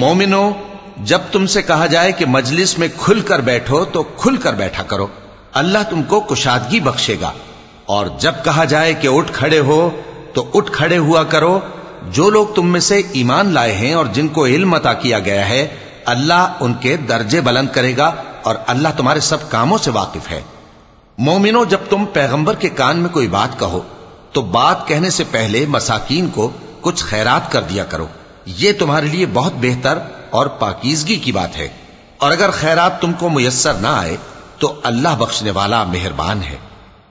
मोमिनो जब तुमसे कहा जाए कि मजलिस में खुलकर बैठो तो खुलकर बैठा करो अल्लाह तुमको कुशादगी बख्शेगा और जब कहा जाए कि उठ खड़े हो तो उठ खड़े हुआ करो जो लोग तुम में से ईमान लाए हैं और जिनको इल्म अता किया गया है, अल्लाह उनके दर्जे बुलंद करेगा और अल्लाह तुम्हारे सब कामों से वाकिफ है। मोमिनो, जब तुम पैगंबर के कान में कोई बात कहो तो बात कहने से पहले मसाकीन को कुछ खैरात कर दिया करो। ये तुम्हारे लिए बहुत बेहतर और पाकिजगी की बात है। और अगर खैरात तुमको मुयसर ना आए तो अल्लाह बख्शने वाला मेहरबान है।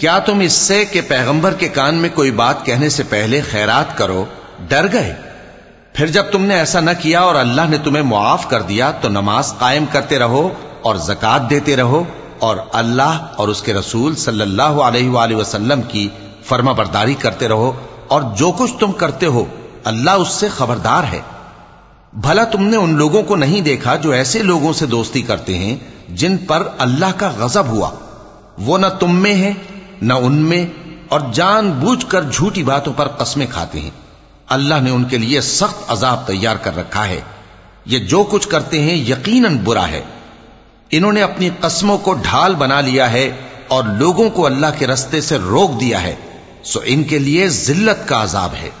क्या तुम इससे कि पैगंबर के कान में कोई बात कहने से पहले खैरात करो डर गए फिर जब तुमने ऐसा न किया और अल्लाह ने तुम्हें मुआफ कर दिया तो नमाज कायम करते रहो और जक़ात देते रहो और अल्लाह और उसके रसूल सल्लल्लाहु अलैहि वसल्लम की फर्मा बरदारी करते रहो और जो कुछ तुम करते हो अल्लाह उससे खबरदार है। भला तुमने उन लोगों को नहीं देखा जो ऐसे लोगों से दोस्ती करते हैं, जिन पर अल्लाह का गजब हुआ। वो न तुम में है, न उनमें और जानबूझकर झूठी बातों पर कस्में खाते हैं। अल्लाह ने उनके लिए सख्त अजाब तैयार कर रखा है। ये जो कुछ करते हैं, यकीनन बुरा है। इन्होंने अपनी कस्मों को ढाल बना लिया है, और लोगों को अल्लाह के रस्ते से रोक दिया है। सो इनके लिए जिल्लत का अजाब है।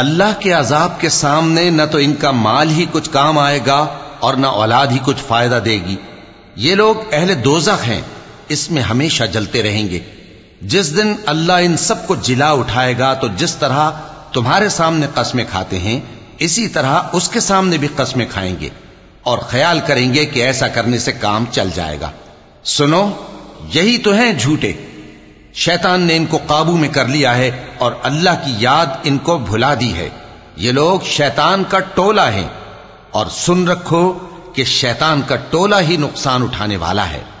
अल्लाह के अजाब के सामने न तो इनका माल ही कुछ काम आएगा और न औलाद ही कुछ फ़ायदा देगी। ये लोग अहले दोजख हैं, इसमें हमेशा जलते रहेंगे। जिस दिन अल्लाह इन सबको जिला उठाएगा तो जिस तरह तुम्हारे सामने कस्में खाते हैं, इसी तरह उसके सामने भी कस्में खाएँगे और ख्याल करेंगे कि ऐसा करने से काम चल जाएगा। सुनो, यही तो हैं झूठे। शैतान ने इनको काबू में कर लिया है और अल्लाह की याद इनको भुला दी है। ये लोग शैतान का टोला है और सुन रखो कि शैतान का टोला ही नुकसान उठाने वाला है।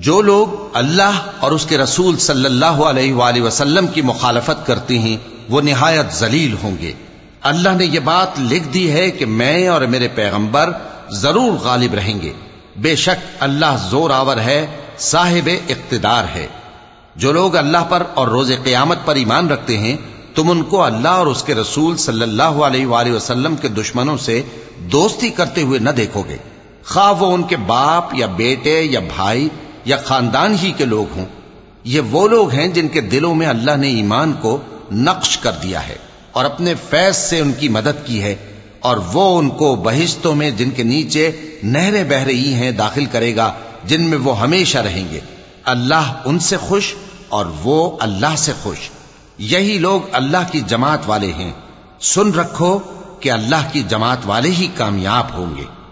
जो लोग अल्लाह और उसके रसूल सल्लल्लाहु अलैहि वसल्लम की मुखालफत करते हैं, वो निहायत जलील होंगे। अल्लाह ने यह बात लिख दी है कि मैं और मेरे पैगंबर ज़रूर गालिब रहेंगे। बेशक अल्लाह ज़ोर आवर है, साहिब इकतदार है। जो लोग अल्लाह पर और रोज क्यामत पर ईमान रखते हैं, तुम उनको अल्लाह और उसके रसूल सल्लल्लाहु अलैहि वसल्लम के दुश्मनों से दोस्ती करते हुए न देखोगे। खा वो उनके बाप या बेटे या भाई या खानदान ही के लोग हों, ये वो लोग हैं जिनके दिलों में अल्लाह ने ईमान को नक्श कर दिया है और अपने फैज से उनकी मदद की है और वो उनको बहिश्तों में जिनके नीचे नहरें बह रही हैं दाखिल करेगा, जिनमें वो हमेशा रहेंगे। अल्लाह उनसे खुश और वो अल्लाह से खुश। यही लोग अल्लाह की जमात वाले हैं। सुन रखो कि अल्लाह की जमात वाले ही कामयाब होंगे।